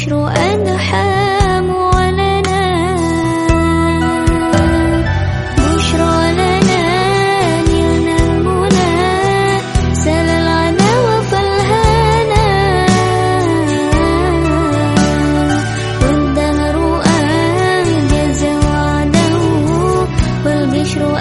عشر أدحام ولنا. بشرى لنا لينامنا سل العنا وفالهنا والدهر أنجز وعده والبشر